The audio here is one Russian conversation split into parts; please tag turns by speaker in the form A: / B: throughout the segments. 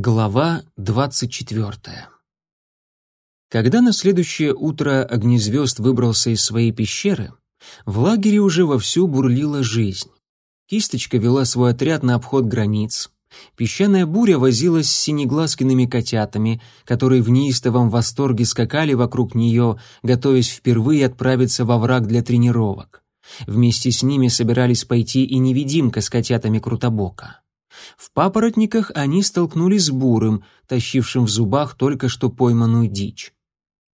A: Глава 24. Когда на следующее утро Огнезвезд выбрался из своей пещеры, в лагере уже вовсю бурлила жизнь. Кисточка вела свой отряд на обход границ. Песчаная буря возилась с синеглазкиными котятами, которые в неистовом восторге скакали вокруг нее, готовясь впервые отправиться во враг для тренировок. Вместе с ними собирались пойти и невидимка с котятами Крутобока. В папоротниках они столкнулись с бурым, тащившим в зубах только что пойманную дичь.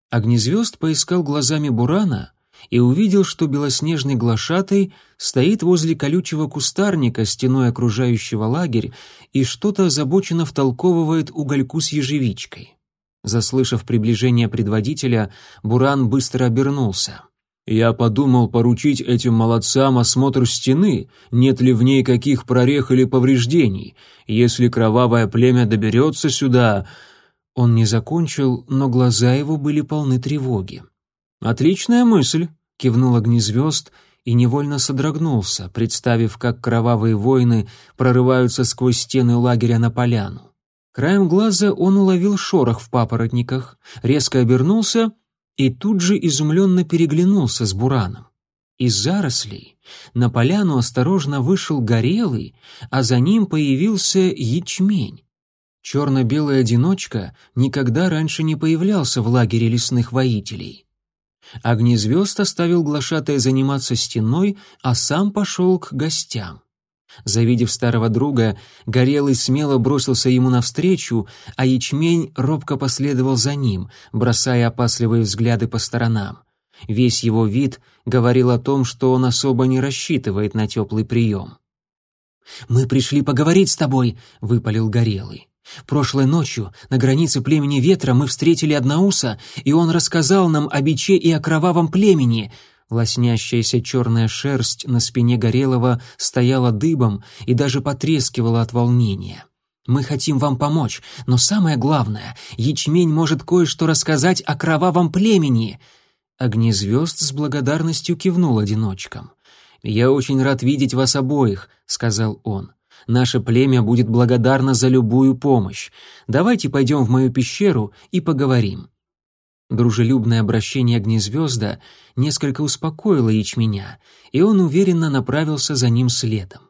A: Огнезвезд поискал глазами бурана и увидел, что белоснежный глашатый стоит возле колючего кустарника, стеной окружающего лагерь, и что-то озабоченно втолковывает угольку с ежевичкой. Заслышав приближение предводителя, Буран быстро обернулся — я подумал поручить этим молодцам осмотр стены, нет ли в ней каких прорех или повреждений. Если кровавое племя доберется сюда...» Он не закончил, но глаза его были полны тревоги. «Отличная мысль», — кивнул огнезвезд и невольно содрогнулся, представив, как кровавые воины прорываются сквозь стены лагеря на поляну. Краем глаза он уловил шорох в папоротниках, резко обернулся — и тут же изумленно переглянулся с Бураном. Из зарослей на поляну осторожно вышел горелый, а за ним появился ячмень. Черно-белый одиночка никогда раньше не появлялся в лагере лесных воителей. Огнезвезд оставил глашатая заниматься стеной, а сам пошел к гостям. Завидев старого друга, Горелый смело бросился ему навстречу, а ячмень робко последовал за ним, бросая опасливые взгляды по сторонам. Весь его вид говорил о том, что он особо не рассчитывает на теплый прием. «Мы пришли поговорить с тобой», — выпалил Горелый. «Прошлой ночью на границе племени Ветра мы встретили Одноуса, и он рассказал нам о биче и о кровавом племени», Лоснящаяся черная шерсть на спине Горелого стояла дыбом и даже потрескивала от волнения. «Мы хотим вам помочь, но самое главное, ячмень может кое-что рассказать о кровавом племени!» Огнезвезд с благодарностью кивнул одиночкам. «Я очень рад видеть вас обоих», — сказал он. «Наше племя будет благодарно за любую помощь. Давайте пойдем в мою пещеру и поговорим». Дружелюбное обращение Огнезвезда несколько успокоило ячменя, и он уверенно направился за ним следом.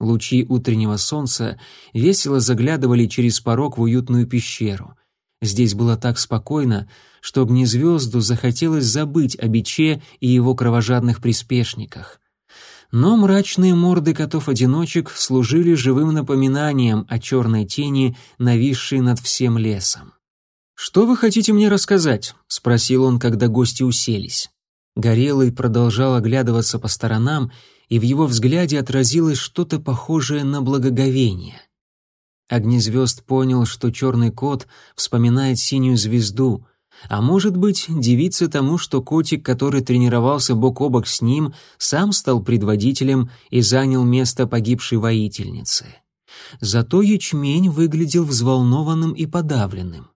A: Лучи утреннего солнца весело заглядывали через порог в уютную пещеру. Здесь было так спокойно, что Огнезвезду захотелось забыть о биче и его кровожадных приспешниках. Но мрачные морды котов-одиночек служили живым напоминанием о черной тени, нависшей над всем лесом. «Что вы хотите мне рассказать?» — спросил он, когда гости уселись. Горелый продолжал оглядываться по сторонам, и в его взгляде отразилось что-то похожее на благоговение. Огнезвезд понял, что черный кот вспоминает синюю звезду, а может быть, девица тому, что котик, который тренировался бок о бок с ним, сам стал предводителем и занял место погибшей воительницы. Зато ячмень выглядел взволнованным и подавленным.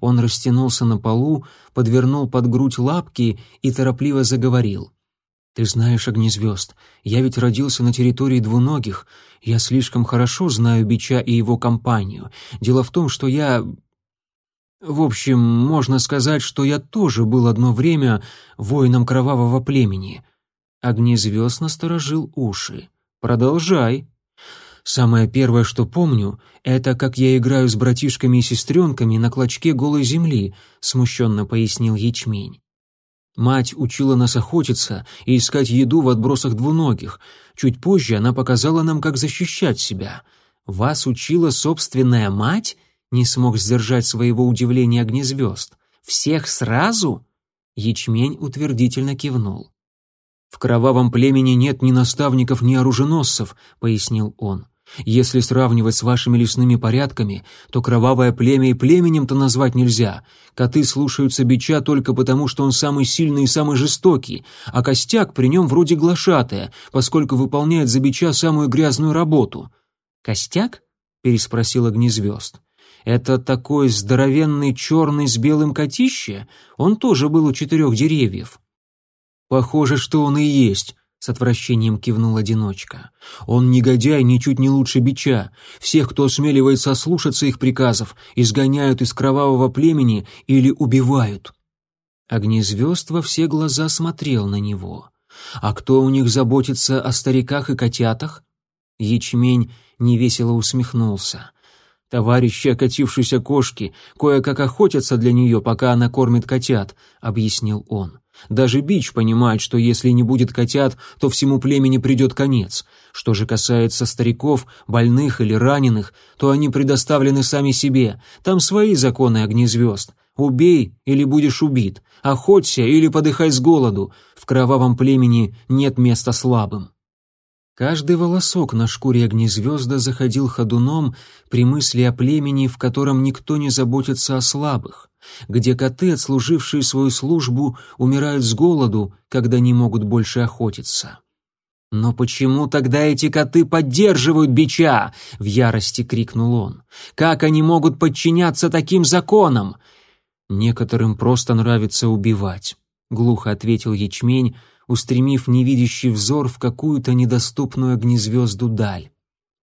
A: Он растянулся на полу, подвернул под грудь лапки и торопливо заговорил. «Ты знаешь огнезвезд. Я ведь родился на территории двуногих. Я слишком хорошо знаю Бича и его компанию. Дело в том, что я... В общем, можно сказать, что я тоже был одно время воином кровавого племени». Огнезвезд насторожил уши. «Продолжай», Самое первое, что помню, это как я играю с братишками и сестренками на клочке голой земли, смущенно пояснил ячмень. Мать учила нас охотиться и искать еду в отбросах двуногих. Чуть позже она показала нам, как защищать себя. Вас учила собственная мать? Не смог сдержать своего удивления огнезвезд. Всех сразу? Ячмень утвердительно кивнул. «В кровавом племени нет ни наставников, ни оруженосцев», — пояснил он. Если сравнивать с вашими лесными порядками, то кровавое племя и племенем-то назвать нельзя. Коты слушаются бича только потому, что он самый сильный и самый жестокий, а костяк при нем вроде глашатая, поскольку выполняет за бича самую грязную работу». «Костяк?» — переспросил огнезвезд. «Это такой здоровенный черный с белым котище? Он тоже был у четырех деревьев». «Похоже, что он и есть», с отвращением кивнул одиночка. «Он негодяй, ничуть не лучше бича. Всех, кто осмеливается ослушаться их приказов, изгоняют из кровавого племени или убивают». Огнезвезд во все глаза смотрел на него. «А кто у них заботится о стариках и котятах?» Ячмень невесело усмехнулся. «Товарищи окатившейся кошки кое-как охотятся для нее, пока она кормит котят», — объяснил он. Даже Бич понимает, что если не будет котят, то всему племени придет конец. Что же касается стариков, больных или раненых, то они предоставлены сами себе. Там свои законы огнезвезд. Убей или будешь убит, охоться или подыхай с голоду. В кровавом племени нет места слабым. Каждый волосок на шкуре огнезвезда заходил ходуном при мысли о племени, в котором никто не заботится о слабых где коты, отслужившие свою службу, умирают с голоду, когда не могут больше охотиться. «Но почему тогда эти коты поддерживают бича?» — в ярости крикнул он. «Как они могут подчиняться таким законам?» «Некоторым просто нравится убивать», — глухо ответил ячмень, устремив невидящий взор в какую-то недоступную огнезвезду даль.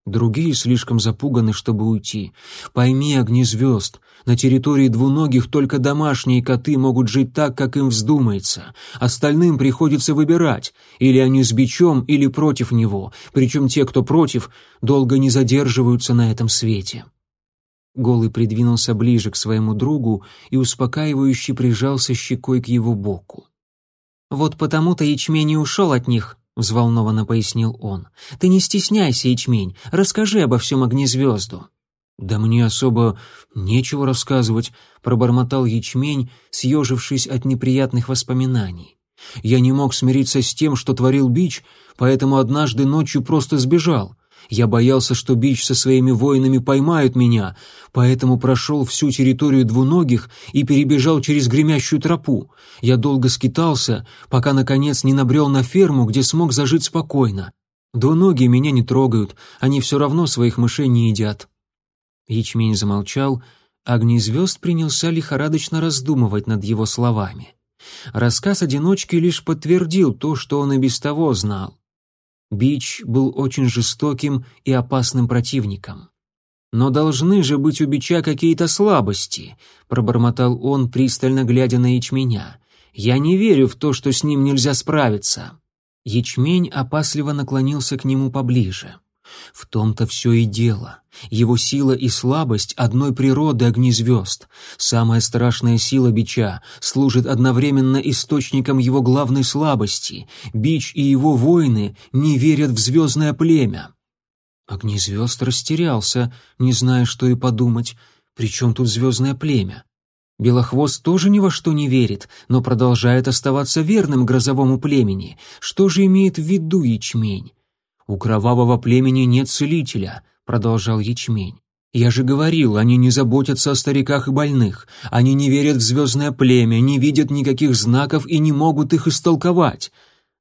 A: Другие слишком запуганы, чтобы уйти. Пойми, огни звезд, на территории двуногих только домашние коты могут жить так, как им вздумается. Остальным приходится выбирать, или они с бичом, или против него, причем те, кто против, долго не задерживаются на этом свете. Голый придвинулся ближе к своему другу и успокаивающе прижался щекой к его боку. «Вот потому-то ячмень не ушел от них», — взволнованно пояснил он. «Ты не стесняйся, Ячмень, расскажи обо всем огнезвезду». «Да мне особо нечего рассказывать», — пробормотал Ячмень, съежившись от неприятных воспоминаний. «Я не мог смириться с тем, что творил Бич, поэтому однажды ночью просто сбежал. Я боялся, что Бич со своими воинами поймают меня, поэтому прошел всю территорию двуногих и перебежал через гремящую тропу. Я долго скитался, пока, наконец, не набрел на ферму, где смог зажить спокойно. Двуногие меня не трогают, они все равно своих мышей не едят». Ячмень замолчал, огни звезд принялся лихорадочно раздумывать над его словами. Рассказ одиночки лишь подтвердил то, что он и без того знал. Бич был очень жестоким и опасным противником. «Но должны же быть у Бича какие-то слабости», — пробормотал он, пристально глядя на ячменя. «Я не верю в то, что с ним нельзя справиться». Ячмень опасливо наклонился к нему поближе. В том-то все и дело. Его сила и слабость одной природы огни звезд. Самая страшная сила бича служит одновременно источником его главной слабости. Бич и его воины не верят в звездное племя. Огни растерялся, не зная, что и подумать. Причем тут звездное племя? Белохвост тоже ни во что не верит, но продолжает оставаться верным грозовому племени. Что же имеет в виду ячмень? «У кровавого племени нет целителя», — продолжал ячмень. «Я же говорил, они не заботятся о стариках и больных. Они не верят в звездное племя, не видят никаких знаков и не могут их истолковать».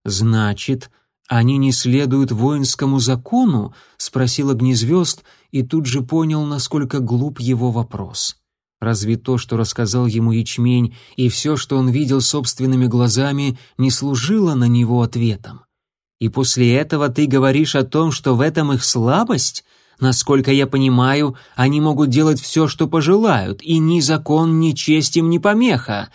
A: «Значит, они не следуют воинскому закону?» — спросил огнезвезд и тут же понял, насколько глуп его вопрос. Разве то, что рассказал ему ячмень, и все, что он видел собственными глазами, не служило на него ответом? И после этого ты говоришь о том, что в этом их слабость? Насколько я понимаю, они могут делать все, что пожелают, и ни закон, ни честь им не помеха.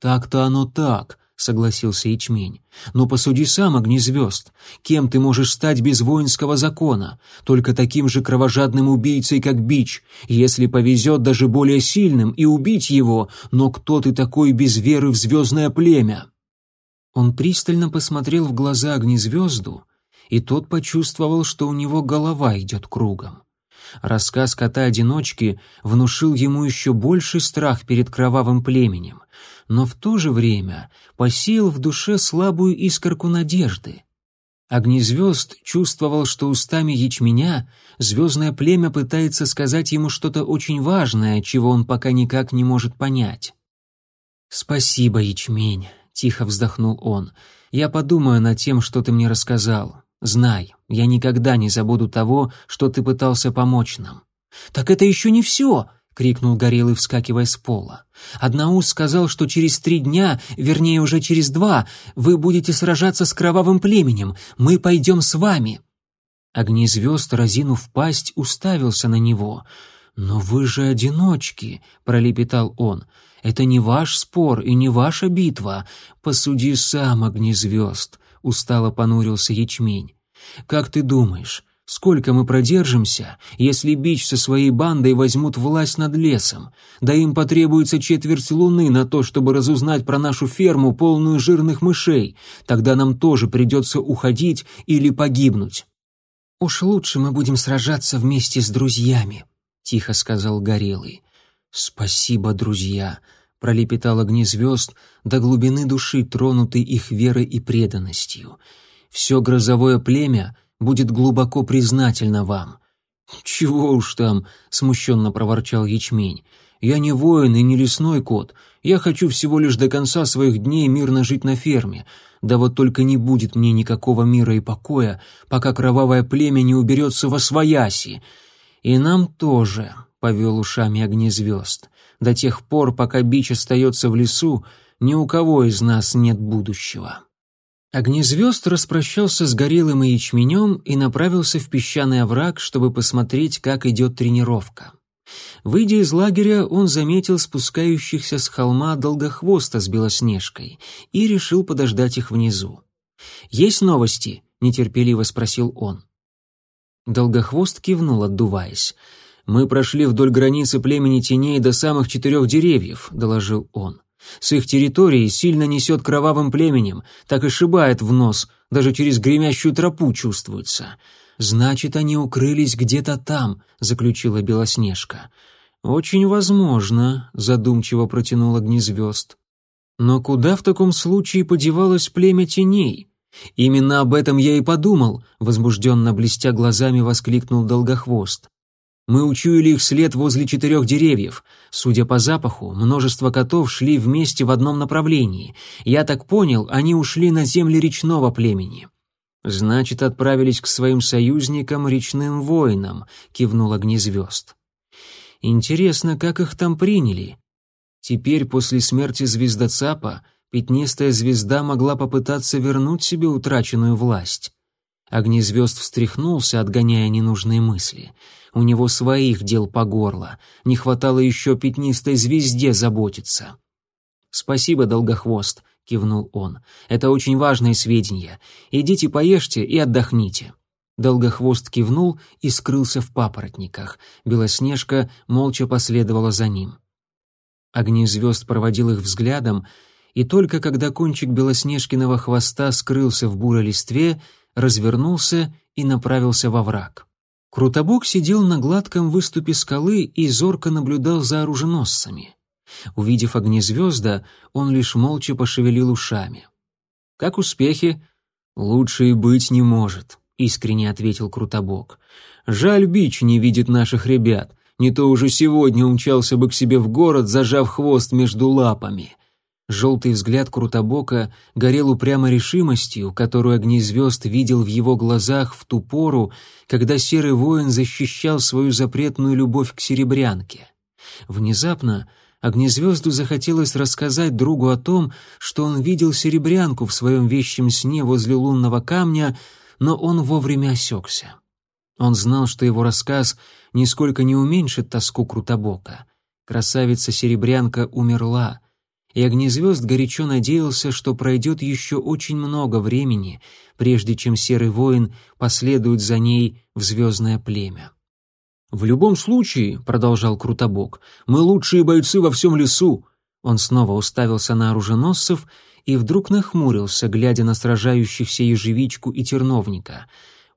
A: Так-то оно так, согласился Ячмень. Но посуди сам, огнезвезд. Кем ты можешь стать без воинского закона? Только таким же кровожадным убийцей, как Бич. Если повезет, даже более сильным, и убить его. Но кто ты такой без веры в звездное племя? Он пристально посмотрел в глаза огнезвезду, и тот почувствовал, что у него голова идет кругом. Рассказ кота-одиночки внушил ему еще больший страх перед кровавым племенем, но в то же время посеял в душе слабую искорку надежды. Огнезвезд чувствовал, что устами ячменя звездное племя пытается сказать ему что-то очень важное, чего он пока никак не может понять. «Спасибо, ячмень», Тихо вздохнул он. «Я подумаю над тем, что ты мне рассказал. Знай, я никогда не забуду того, что ты пытался помочь нам». «Так это еще не все!» — крикнул Горелый, вскакивая с пола. «Однаус сказал, что через три дня, вернее, уже через два, вы будете сражаться с кровавым племенем. Мы пойдем с вами!» Огнезвезд, разинув пасть, уставился на него. «Но вы же одиночки!» — пролепетал он. Это не ваш спор и не ваша битва. Посуди сам, огни звезд», — устало понурился ячмень. «Как ты думаешь, сколько мы продержимся, если Бич со своей бандой возьмут власть над лесом? Да им потребуется четверть луны на то, чтобы разузнать про нашу ферму, полную жирных мышей. Тогда нам тоже придется уходить или погибнуть». «Уж лучше мы будем сражаться вместе с друзьями», — тихо сказал Горелый. «Спасибо, друзья», пролепетал огни звезд до глубины души, тронутой их верой и преданностью. «Все грозовое племя будет глубоко признательно вам». «Чего уж там», — смущенно проворчал ячмень. «Я не воин и не лесной кот. Я хочу всего лишь до конца своих дней мирно жить на ферме. Да вот только не будет мне никакого мира и покоя, пока кровавое племя не уберется во свояси. И нам тоже», повел ушами огни звезд. До тех пор, пока бич остается в лесу, ни у кого из нас нет будущего. Огнезвезд распрощался с горелым и ячменем и направился в песчаный овраг, чтобы посмотреть, как идет тренировка. Выйдя из лагеря, он заметил спускающихся с холма долгохвоста с Белоснежкой и решил подождать их внизу. «Есть новости?» — нетерпеливо спросил он. Долгохвост кивнул, отдуваясь. «Мы прошли вдоль границы племени теней до самых четырех деревьев», — доложил он. «С их территории сильно несет кровавым племенем, так и шибает в нос, даже через гремящую тропу чувствуется». «Значит, они укрылись где-то там», — заключила Белоснежка. «Очень возможно», — задумчиво протянул огнезвезд. «Но куда в таком случае подевалось племя теней?» «Именно об этом я и подумал», — возбужденно блестя глазами воскликнул Долгохвост. Мы учуяли их след возле четырех деревьев. Судя по запаху, множество котов шли вместе в одном направлении. Я так понял, они ушли на земли речного племени». «Значит, отправились к своим союзникам, речным воинам», — кивнул огнезвезд. «Интересно, как их там приняли? Теперь, после смерти звездоцапа, пятнистая звезда могла попытаться вернуть себе утраченную власть». Огнезвезд встряхнулся, отгоняя ненужные мысли — у него своих дел по горло. Не хватало еще пятнистой звезде заботиться. «Спасибо, Долгохвост», — кивнул он. «Это очень важные сведения. Идите поешьте и отдохните». Долгохвост кивнул и скрылся в папоротниках. Белоснежка молча последовала за ним. Огни звезд проводил их взглядом, и только когда кончик Белоснежкиного хвоста скрылся в бурой листве, развернулся и направился во враг. Крутобок сидел на гладком выступе скалы и зорко наблюдал за оруженосцами. Увидев огни звезда, он лишь молча пошевелил ушами. «Как успехи?» «Лучше и быть не может», — искренне ответил Крутобок. «Жаль, Бич не видит наших ребят. Не то уже сегодня умчался бы к себе в город, зажав хвост между лапами. Желтый взгляд Крутобока горел упрямо решимостью, которую огни видел в его глазах в ту пору, когда серый воин защищал свою запретную любовь к серебрянке. Внезапно Огнезвезду захотелось рассказать другу о том, что он видел серебрянку в своем вещем сне возле лунного камня, но он вовремя осекся. Он знал, что его рассказ нисколько не уменьшит тоску Крутобока. Красавица-серебрянка умерла — и огнезвезд горячо надеялся, что пройдет еще очень много времени, прежде чем серый воин последует за ней в звездное племя. «В любом случае», — продолжал Крутобок, — «мы лучшие бойцы во всем лесу». Он снова уставился на оруженосцев и вдруг нахмурился, глядя на сражающихся ежевичку и терновника —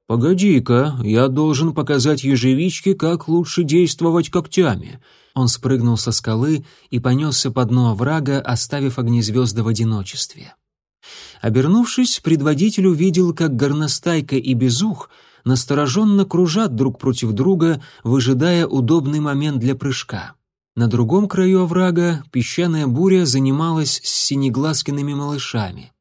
A: «Погоди-ка, я должен показать ежевичке, как лучше действовать когтями». Он спрыгнул со скалы и понесся по дну оврага, оставив огнезвезды в одиночестве. Обернувшись, предводитель увидел, как горностайка и безух настороженно кружат друг против друга, выжидая удобный момент для прыжка. На другом краю оврага песчаная буря занималась с синеглазкиными малышами —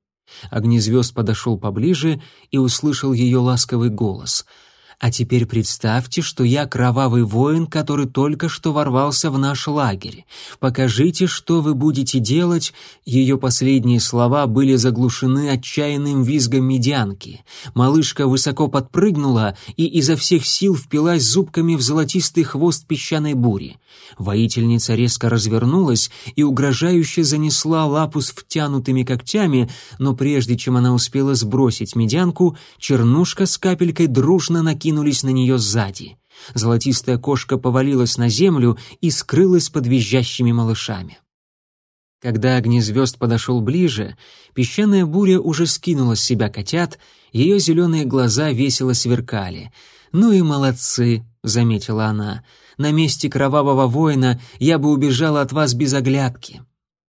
A: Огнезвезд подошел поближе и услышал ее ласковый голос — а теперь представьте, что я кровавый воин, который только что ворвался в наш лагерь. Покажите, что вы будете делать. Ее последние слова были заглушены отчаянным визгом медянки. Малышка высоко подпрыгнула и изо всех сил впилась зубками в золотистый хвост песчаной бури. Воительница резко развернулась и угрожающе занесла лапу с втянутыми когтями, но прежде чем она успела сбросить медянку, чернушка с капелькой дружно накинула накинулись на нее сзади. Золотистая кошка повалилась на землю и скрылась под визжащими малышами. Когда огнезвезд подошел ближе, песчаная буря уже скинула с себя котят, ее зеленые глаза весело сверкали. «Ну и молодцы!» — заметила она. «На месте кровавого воина я бы убежала от вас без оглядки».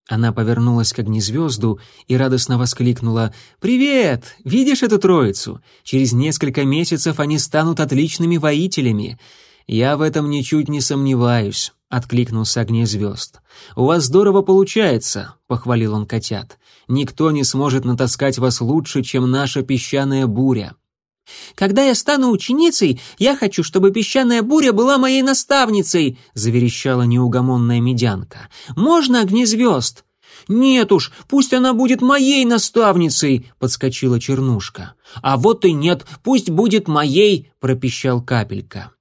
A: Она повернулась к огнезвезду и радостно воскликнула «Привет! Видишь эту троицу? Через несколько месяцев они станут отличными воителями!» «Я в этом ничуть не сомневаюсь», — откликнулся огнезвезд. «У вас здорово получается», — похвалил он котят. «Никто не сможет натаскать вас лучше, чем наша песчаная буря.
B: Когда я стану ученицей, я хочу, чтобы песчаная буря была моей наставницей, заверещала неугомонная медянка. Можно огни звезд?» «Нет уж, пусть она будет моей наставницей!» — подскочила Чернушка. «А вот и нет, пусть будет моей!» — пропищал Капелька.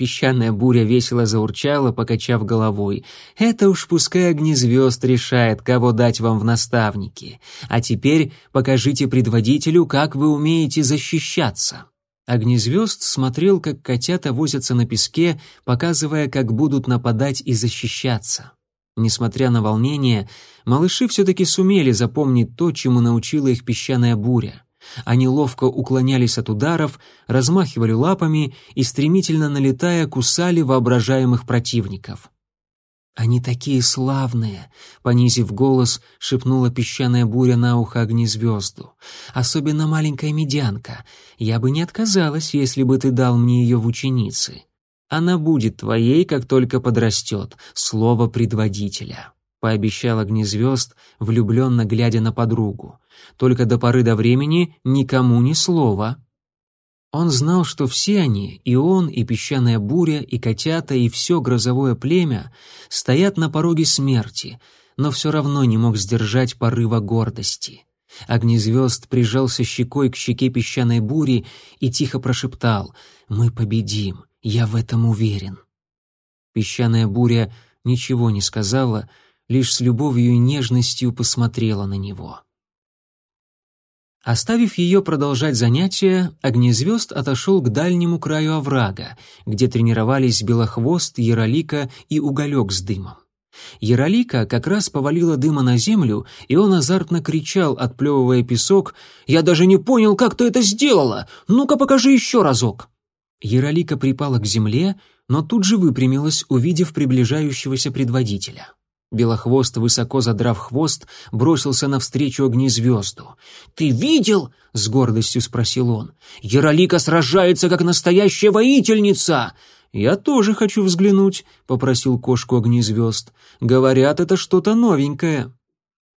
A: Песчаная буря весело заурчала, покачав головой. «Это уж пускай огни звезд решает, кого дать вам в наставники. А теперь покажите предводителю, как вы умеете защищаться». Огнезвезд смотрел, как котята возятся на песке, показывая, как будут нападать и защищаться. Несмотря на волнение, малыши все-таки сумели запомнить то, чему научила их песчаная буря — они ловко уклонялись от ударов, размахивали лапами и, стремительно налетая, кусали воображаемых противников. «Они такие славные!» — понизив голос, шепнула песчаная буря на ухо огнезвезду. «Особенно маленькая медянка. Я бы не отказалась, если бы ты дал мне ее в ученицы. Она будет твоей, как только подрастет, слово предводителя» пообещал огнезвезд, влюбленно глядя на подругу. «Только до поры до времени никому ни слова». Он знал, что все они, и он, и песчаная буря, и котята, и все грозовое племя, стоят на пороге смерти, но все равно не мог сдержать порыва гордости. Огнезвезд прижался щекой к щеке песчаной бури и тихо прошептал «Мы победим, я в этом уверен». Песчаная буря ничего не сказала, — лишь с любовью и нежностью посмотрела на него. Оставив ее продолжать занятия, огнезвезд отошел к дальнему краю оврага, где тренировались белохвост, яролика и уголек с дымом. Яролика как раз повалила дыма на землю, и он азартно кричал, отплевывая песок, «Я даже не понял, как ты это сделала! Ну-ка покажи еще разок!» Яролика припала к земле, но тут же выпрямилась, увидев приближающегося предводителя. Белохвост, высоко задрав хвост, бросился навстречу огнезвезду. «Ты видел?» — с гордостью спросил он. «Яролика сражается, как настоящая воительница!» «Я тоже хочу взглянуть», — попросил кошку огнезвезд. «Говорят, это что-то новенькое».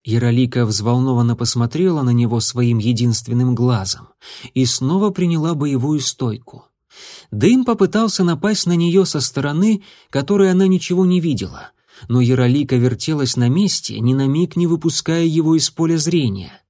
A: Яролика взволнованно посмотрела на него своим единственным глазом и снова приняла боевую стойку. Дым попытался напасть на нее со стороны, которой она ничего не видела — но Яролика вертелась на месте, ни на миг не выпуская его из поля зрения.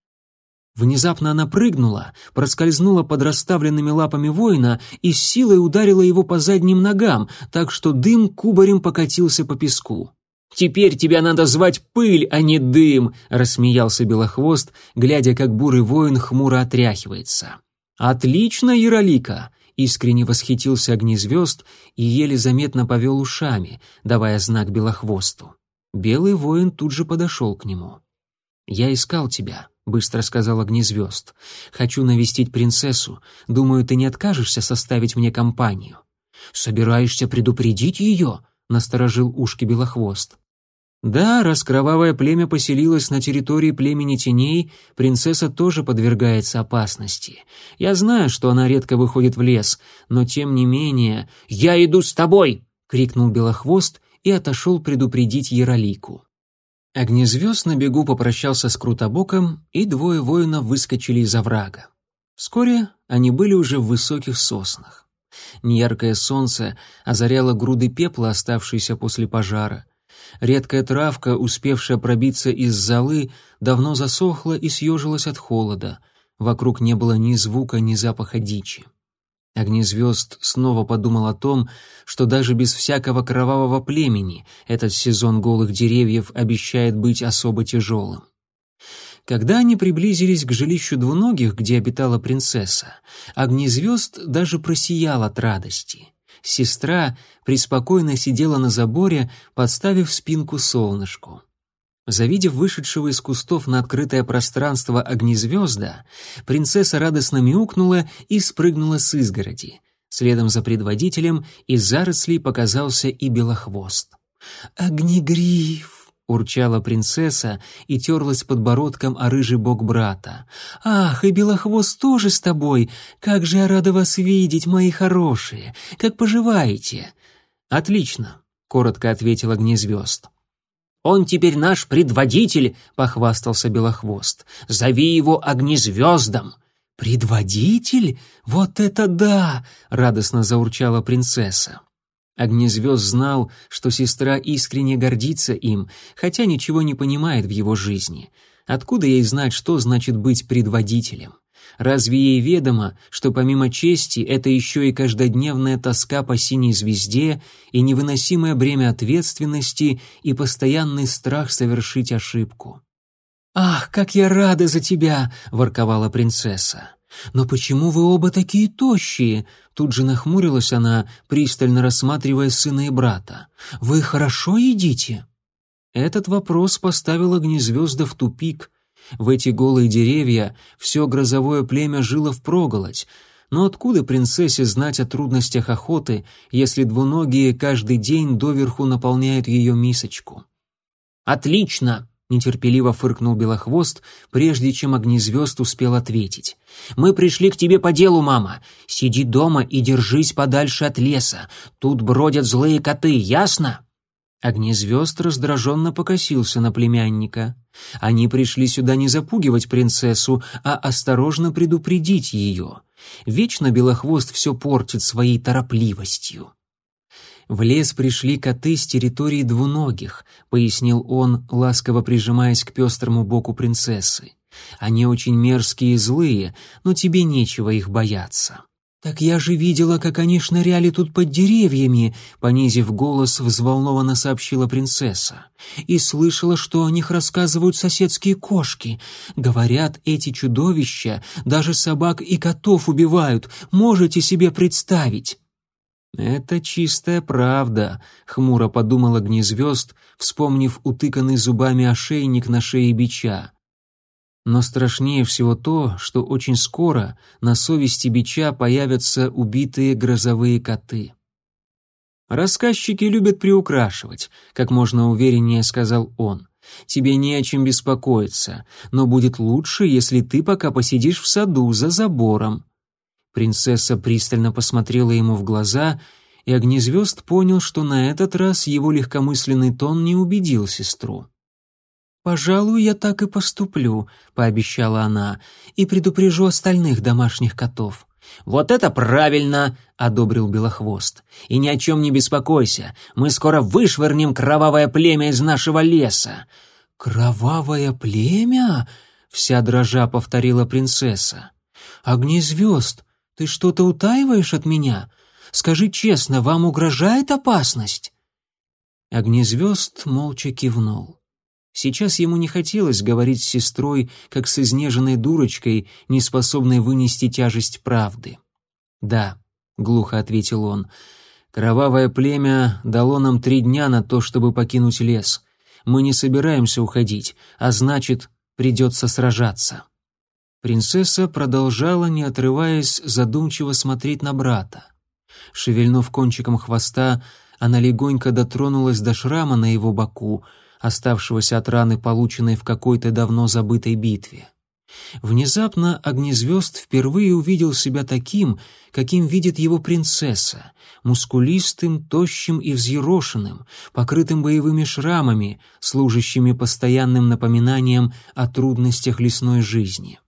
A: Внезапно она прыгнула, проскользнула под расставленными лапами воина и с силой ударила его по задним ногам, так что дым кубарем покатился по песку. «Теперь тебя надо звать пыль, а не дым!» — рассмеялся Белохвост, глядя, как бурый воин хмуро отряхивается. «Отлично, Яролика! искренне восхитился огнезвезд и еле заметно повел ушами, давая знак белохвосту. Белый воин тут же подошел к нему. «Я искал тебя», — быстро сказал огнезвезд. «Хочу навестить принцессу. Думаю, ты не откажешься составить мне компанию». «Собираешься предупредить ее?» — насторожил ушки Белохвост. Да, раз племя поселилось на территории племени теней, принцесса тоже подвергается опасности. Я знаю, что она редко выходит в лес, но тем не менее... «Я иду с тобой!» — крикнул Белохвост и отошел предупредить Яролику. Огнезвезд на бегу попрощался с Крутобоком, и двое воинов выскочили из оврага. Вскоре они были уже в высоких соснах. Неяркое солнце озаряло груды пепла, оставшиеся после пожара — Редкая травка, успевшая пробиться из золы, давно засохла и съежилась от холода. Вокруг не было ни звука, ни запаха дичи. Огнезвезд снова подумал о том, что даже без всякого кровавого племени этот сезон голых деревьев обещает быть особо тяжелым. Когда они приблизились к жилищу двуногих, где обитала принцесса, огнезвезд даже просиял от радости сестра преспокойно сидела на заборе, подставив спинку солнышку. Завидев вышедшего из кустов на открытое пространство огнезвезда, принцесса радостно мяукнула и спрыгнула с изгороди. Следом за предводителем из зарослей показался и белохвост. «Огнегриф!» Урчала принцесса и терлась подбородком о рыжий бок брата. «Ах, и Белохвост тоже с тобой! Как же я рада вас видеть, мои хорошие! Как поживаете?» «Отлично!» — коротко ответила огнезвезд.
B: «Он теперь наш предводитель!» — похвастался Белохвост. «Зови его огнезвездом!»
A: «Предводитель? Вот это да!» — радостно заурчала принцесса. Огнезвезд знал, что сестра искренне гордится им, хотя ничего не понимает в его жизни. Откуда ей знать, что значит быть предводителем? Разве ей ведомо, что помимо чести это еще и каждодневная тоска по синей звезде и невыносимое бремя ответственности и постоянный страх совершить ошибку? «Ах, как я рада за тебя!» — ворковала принцесса. Но почему вы оба такие тощие? Тут же нахмурилась она, пристально рассматривая сына и брата. Вы хорошо едите? Этот вопрос поставил огнезвезда в тупик. В эти голые деревья все грозовое племя жило впроголодь. Но откуда принцессе знать о трудностях охоты, если двуногие каждый день доверху наполняют ее мисочку?
B: «Отлично!» нетерпеливо фыркнул Белохвост, прежде чем огнезвезд успел ответить. «Мы пришли к тебе по делу, мама. Сиди дома и держись подальше от леса. Тут бродят злые коты, ясно?»
A: Огнезвезд раздраженно покосился на племянника. Они пришли сюда не запугивать принцессу, а осторожно предупредить ее. Вечно Белохвост все портит своей торопливостью. «В лес пришли коты с территории двуногих», — пояснил он, ласково прижимаясь к пёстрому боку принцессы. «Они очень мерзкие и злые, но тебе нечего их бояться». «Так я же видела, как они шныряли тут под деревьями», — понизив голос, взволнованно сообщила принцесса. «И слышала, что о них рассказывают соседские кошки. Говорят, эти чудовища даже собак и котов убивают, можете себе представить». «Это чистая правда», — хмуро подумала Гнезвезд, вспомнив утыканный зубами ошейник на шее бича. Но страшнее всего то, что очень скоро на совести бича появятся убитые грозовые коты. «Рассказчики любят приукрашивать», — как можно увереннее сказал он. «Тебе не о чем беспокоиться, но будет лучше, если ты пока посидишь в саду за забором». Принцесса пристально посмотрела ему в глаза, и Огнезвезд понял, что на этот раз его легкомысленный тон не убедил сестру. «Пожалуй, я так и поступлю», — пообещала она, — «и предупрежу остальных домашних котов».
B: «Вот это правильно!» — одобрил Белохвост. «И ни о чем не беспокойся, мы скоро вышвырнем кровавое племя из нашего леса!»
A: «Кровавое племя?» — вся дрожа повторила принцесса. «Огнезвезд, ты что-то утаиваешь от меня? Скажи честно, вам угрожает опасность?» Огнезвезд молча кивнул. Сейчас ему не хотелось говорить с сестрой, как с изнеженной дурочкой, неспособной вынести тяжесть правды. «Да», — глухо ответил он, — «кровавое племя дало нам три дня на то, чтобы покинуть лес. Мы не собираемся уходить, а значит, придется сражаться». Принцесса продолжала, не отрываясь, задумчиво смотреть на брата. Шевельнув кончиком хвоста, она легонько дотронулась до шрама на его боку, оставшегося от раны, полученной в какой-то давно забытой битве. Внезапно Огнезвезд впервые увидел себя таким, каким видит его принцесса, мускулистым, тощим и взъерошенным, покрытым боевыми шрамами, служащими постоянным напоминанием о трудностях лесной жизни.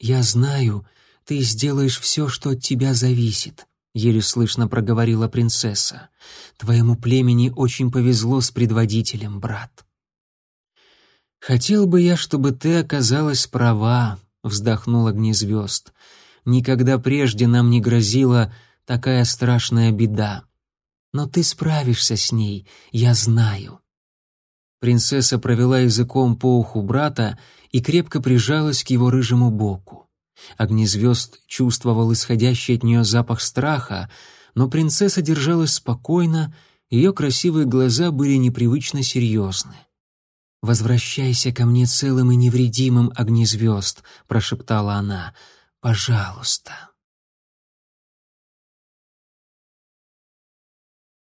A: «Я знаю, ты сделаешь все, что от тебя зависит», — еле слышно проговорила принцесса. «Твоему племени очень повезло с предводителем, брат». «Хотел бы я, чтобы ты оказалась права», — вздохнул огнезвезд. «Никогда прежде нам не грозила такая страшная беда. Но ты справишься с ней, я знаю». Принцесса провела языком по уху брата и крепко прижалась к его рыжему боку. Огнезвезд чувствовал исходящий от нее запах страха, но принцесса держалась спокойно, ее красивые глаза были непривычно серьезны. «Возвращайся ко мне целым и невредимым, огнезвезд», — прошептала она, — «пожалуйста».